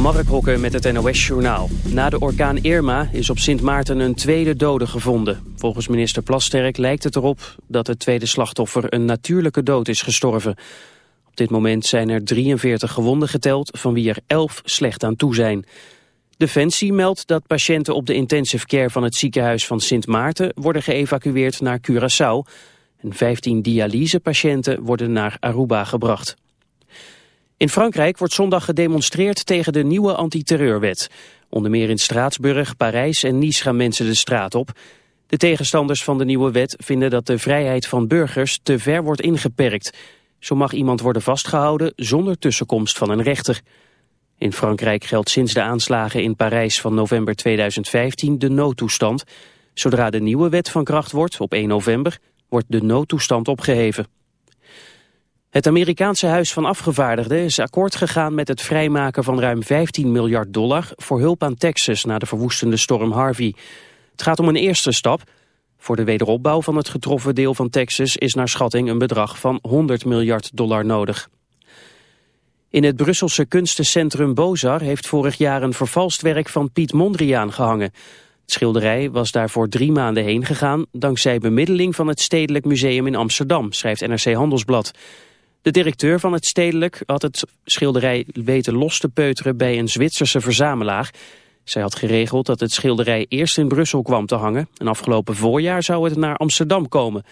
Mark Hokken met het NOS-journaal. Na de orkaan Irma is op Sint Maarten een tweede dode gevonden. Volgens minister Plasterk lijkt het erop dat het tweede slachtoffer een natuurlijke dood is gestorven. Op dit moment zijn er 43 gewonden geteld, van wie er 11 slecht aan toe zijn. Defensie meldt dat patiënten op de intensive care van het ziekenhuis van Sint Maarten worden geëvacueerd naar Curaçao. En 15 dialysepatiënten worden naar Aruba gebracht. In Frankrijk wordt zondag gedemonstreerd tegen de nieuwe antiterreurwet. Onder meer in Straatsburg, Parijs en Nice gaan mensen de straat op. De tegenstanders van de nieuwe wet vinden dat de vrijheid van burgers te ver wordt ingeperkt. Zo mag iemand worden vastgehouden zonder tussenkomst van een rechter. In Frankrijk geldt sinds de aanslagen in Parijs van november 2015 de noodtoestand. Zodra de nieuwe wet van kracht wordt, op 1 november, wordt de noodtoestand opgeheven. Het Amerikaanse Huis van Afgevaardigden is akkoord gegaan met het vrijmaken van ruim 15 miljard dollar voor hulp aan Texas na de verwoestende storm Harvey. Het gaat om een eerste stap. Voor de wederopbouw van het getroffen deel van Texas is naar schatting een bedrag van 100 miljard dollar nodig. In het Brusselse kunstencentrum Bozar heeft vorig jaar een vervalst werk van Piet Mondriaan gehangen. Het schilderij was daarvoor drie maanden heen gegaan dankzij bemiddeling van het Stedelijk Museum in Amsterdam, schrijft NRC Handelsblad. De directeur van het Stedelijk had het schilderij weten los te peuteren bij een Zwitserse verzamelaar. Zij had geregeld dat het schilderij eerst in Brussel kwam te hangen. En afgelopen voorjaar zou het naar Amsterdam komen.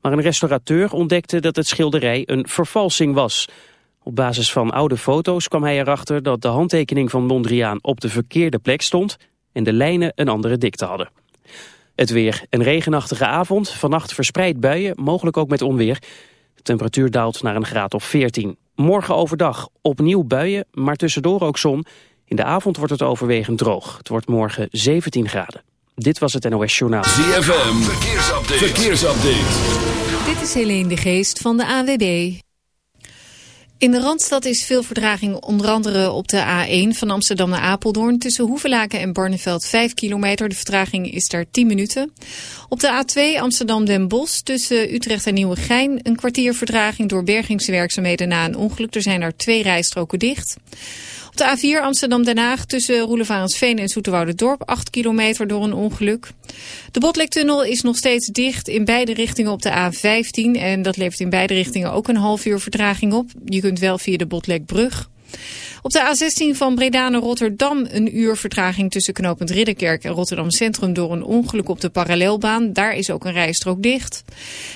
Maar een restaurateur ontdekte dat het schilderij een vervalsing was. Op basis van oude foto's kwam hij erachter dat de handtekening van Mondriaan op de verkeerde plek stond en de lijnen een andere dikte hadden. Het weer. Een regenachtige avond, vannacht verspreid buien, mogelijk ook met onweer temperatuur daalt naar een graad of 14. Morgen overdag opnieuw buien, maar tussendoor ook zon. In de avond wordt het overwegend droog. Het wordt morgen 17 graden. Dit was het NOS Journaal. ZFM, verkeersupdate. verkeersupdate. Dit is Helene de Geest van de AWB. In de Randstad is veel verdraging onder andere op de A1 van Amsterdam naar Apeldoorn. Tussen Hoevelaken en Barneveld 5 kilometer. De vertraging is daar 10 minuten. Op de A2 Amsterdam-Den Bosch tussen Utrecht en Nieuwegein. Een kwartier verdraging door bergingswerkzaamheden na een ongeluk. Er zijn er twee rijstroken dicht. Op de A4 Amsterdam-Den Haag tussen Roelevarensveen en Dorp 8 kilometer door een ongeluk. De Botlektunnel is nog steeds dicht in beide richtingen op de A15. En dat levert in beide richtingen ook een half uur vertraging op. Je kunt wel via de Botlekbrug. Op de A16 van Breda naar Rotterdam een uur vertraging tussen knooppunt Ridderkerk en Rotterdam Centrum door een ongeluk op de parallelbaan. Daar is ook een rijstrook dicht.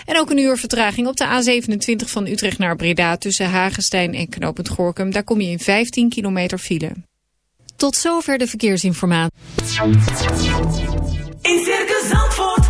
En ook een uur vertraging op de A27 van Utrecht naar Breda tussen Hagestein en knooppunt Gorkum. Daar kom je in 15 kilometer file. Tot zover de verkeersinformatie. In Circus Zandvoort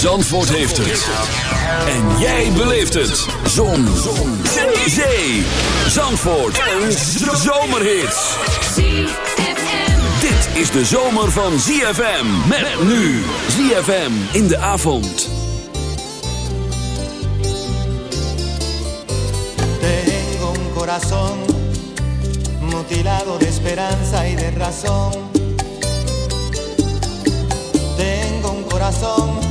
Zandvoort heeft het. En jij beleeft het. Zon. Zon. Zee. Zandvoort. Een zomerhit. Dit is de zomer van ZFM. Met nu. ZFM in de avond. Tengo un corazón mutilado de esperanza y de razón. Tengo un corazón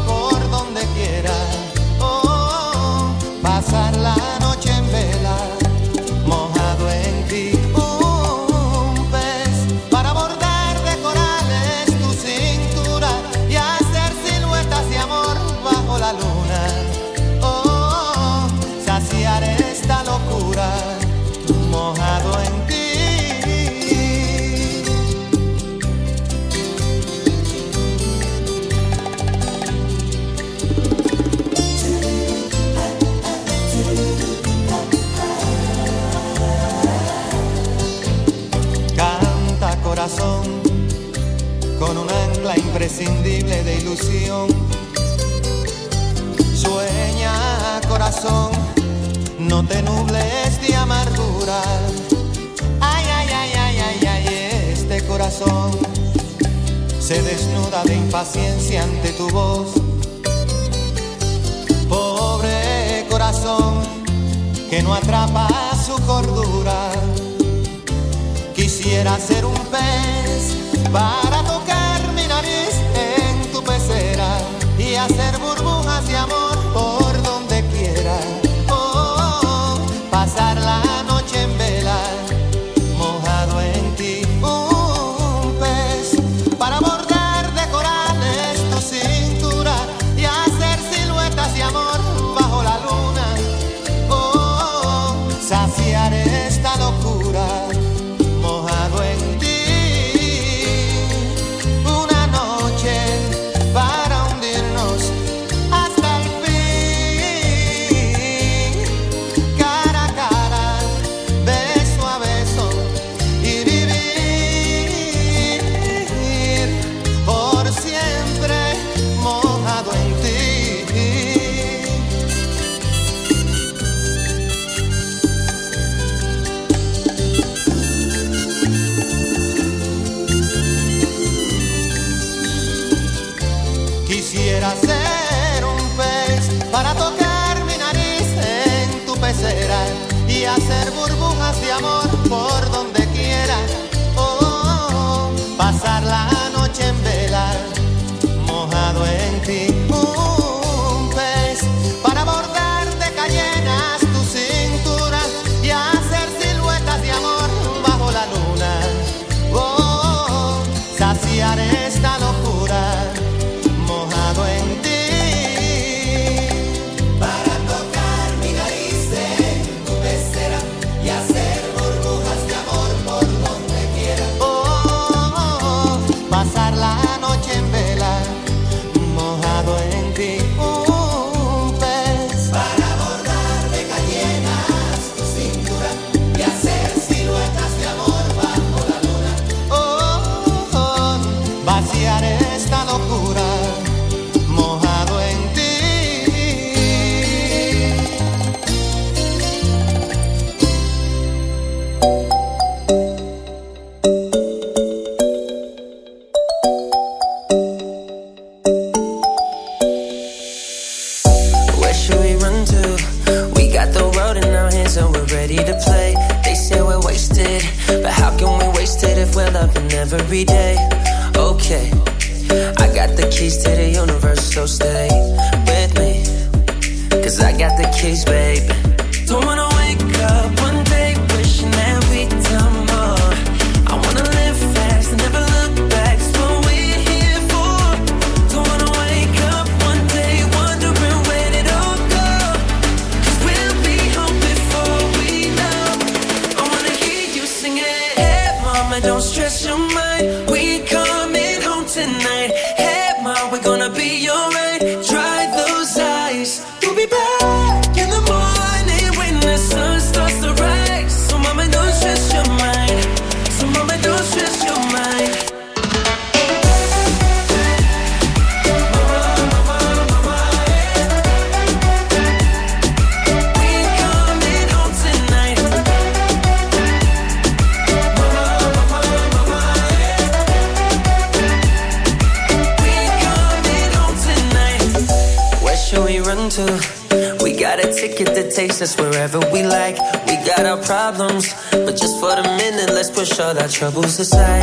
troubles aside.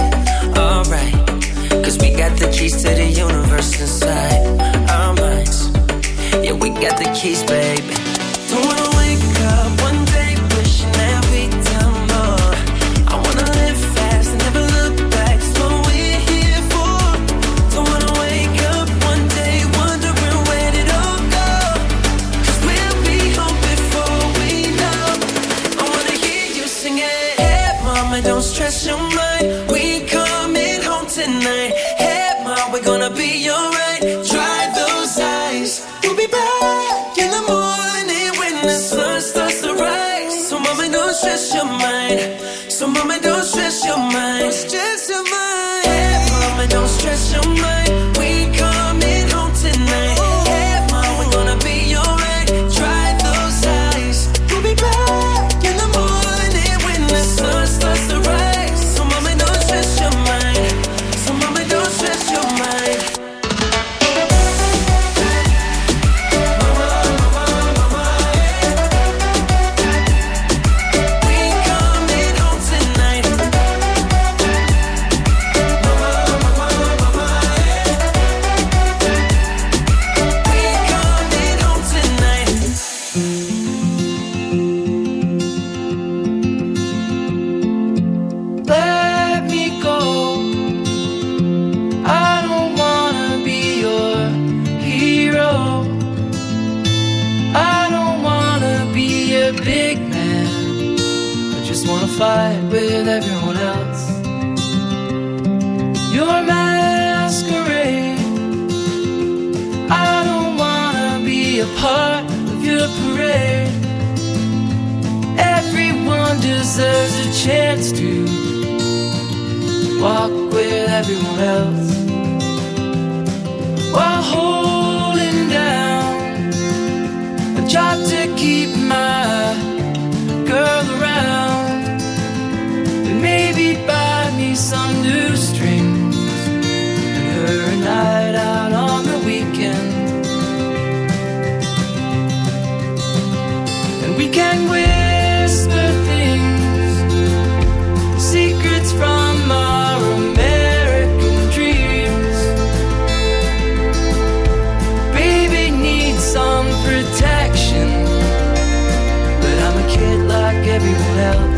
比不了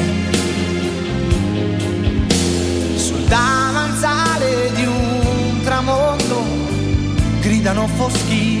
for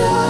love.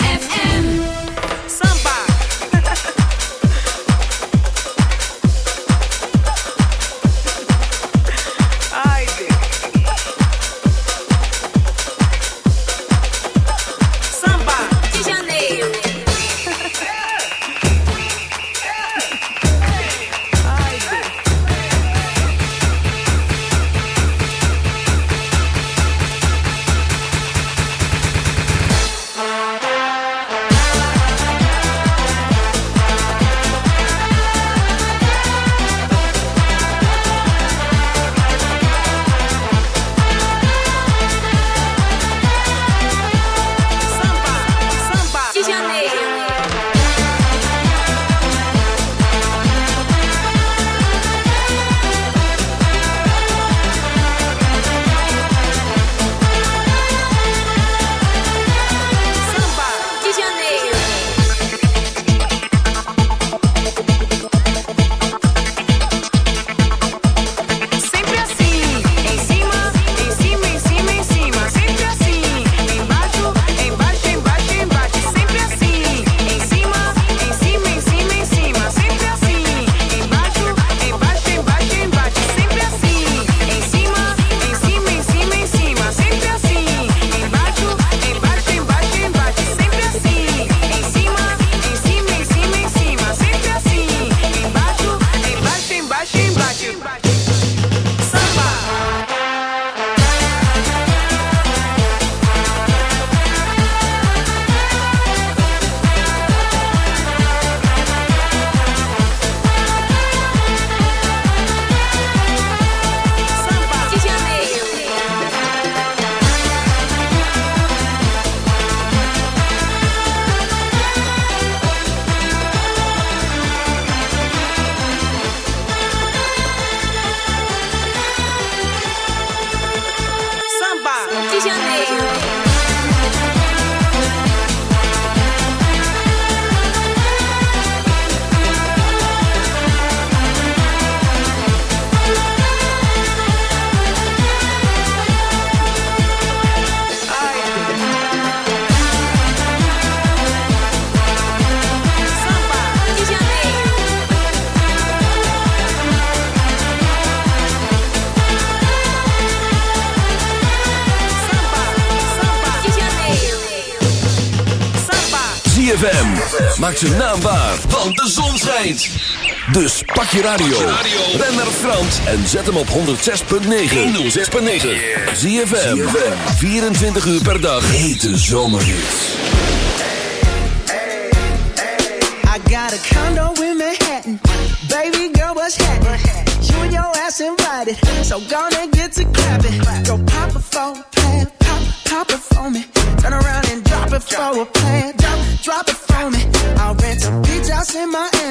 Maak zijn naam waar, want de zon schijnt. Dus pak je radio. Ben naar Frans en zet hem op 106.9. 106.9. ZFM. 24 uur per dag. Hete zomerhits. I got a condo in Manhattan. Baby girl, what's happening? You and your invited. So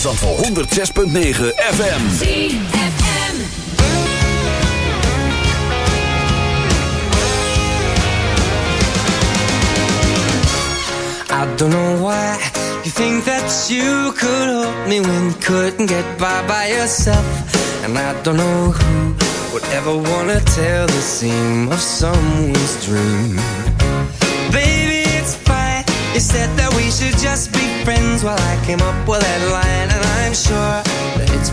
Zandvoort. ZFM Zandvoort. 106.9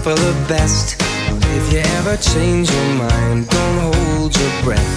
for the best. If you ever change your mind, don't hold your breath.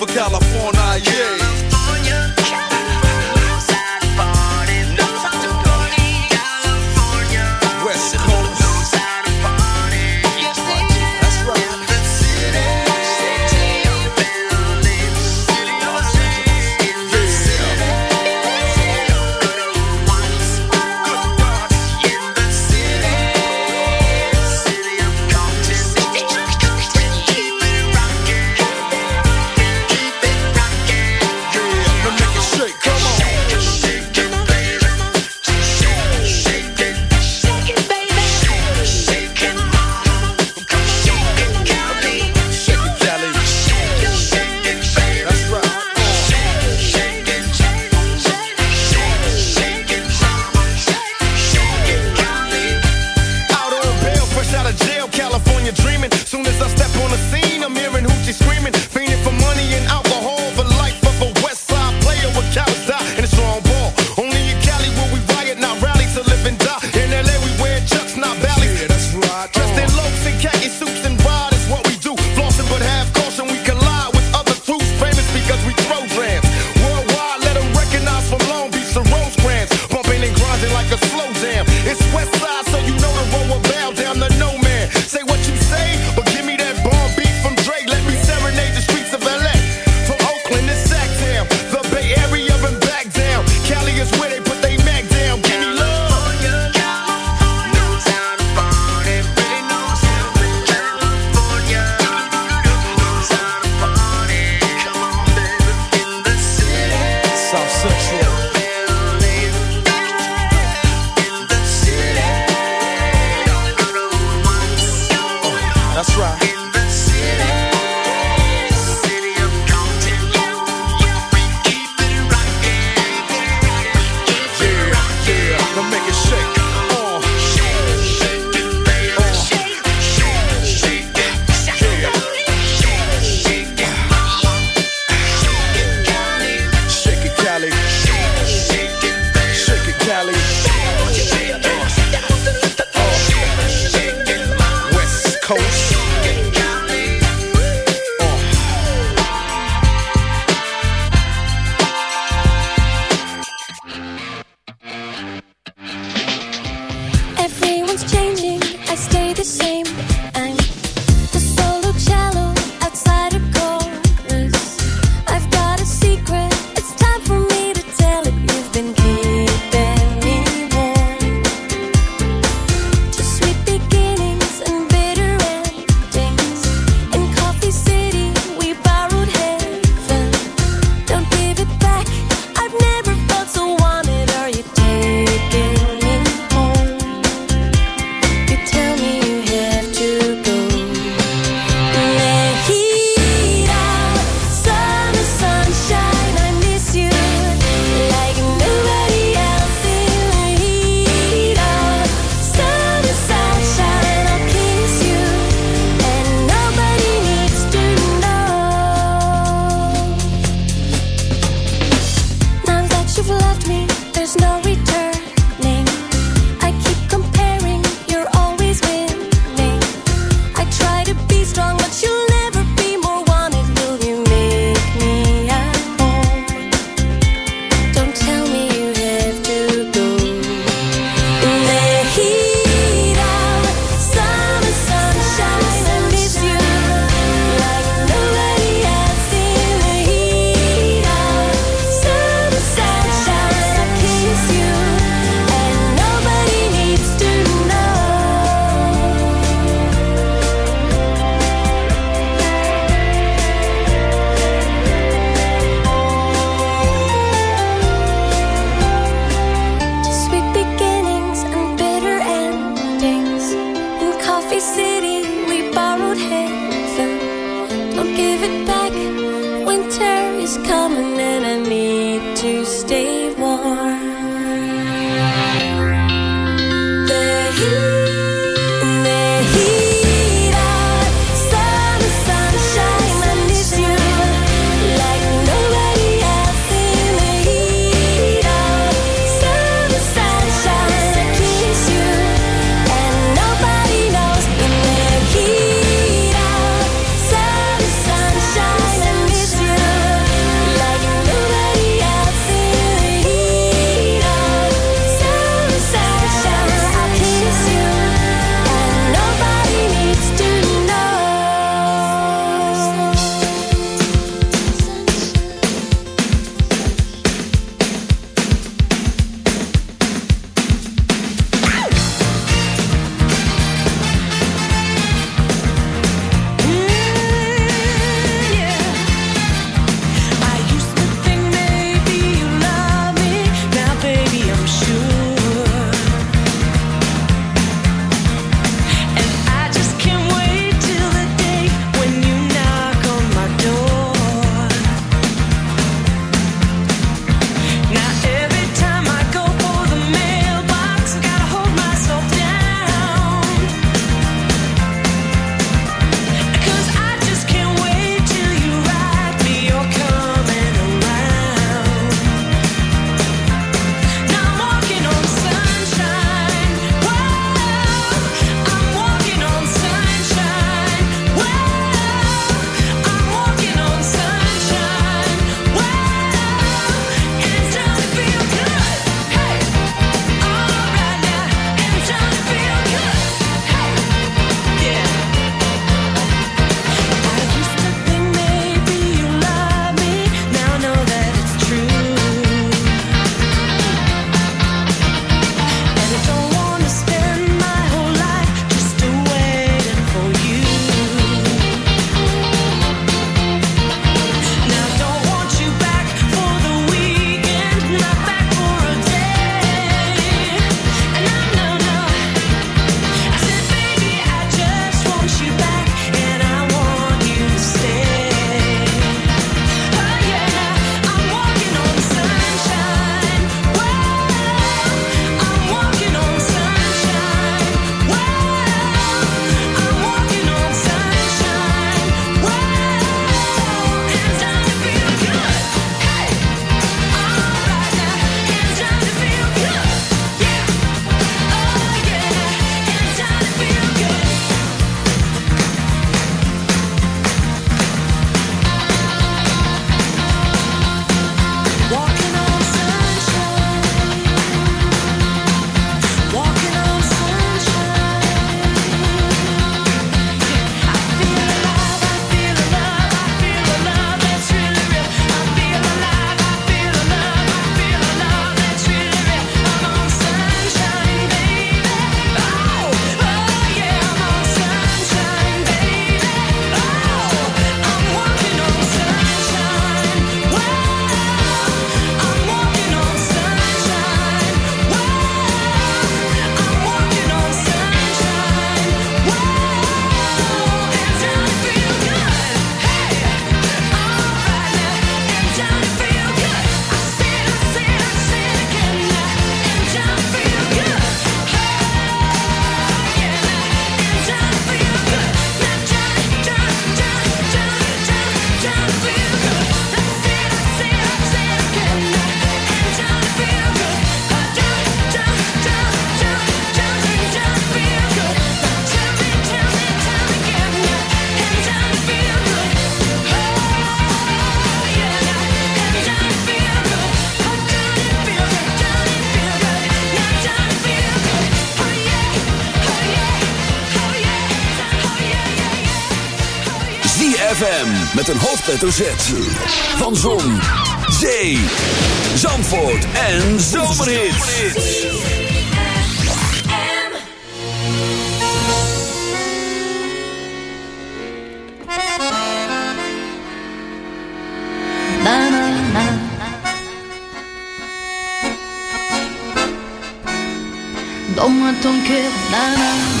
met een hoofdletter Z. Van Zon, Zee, Zandvoort en Zomerhits. Dans-moi ton cœur, nanana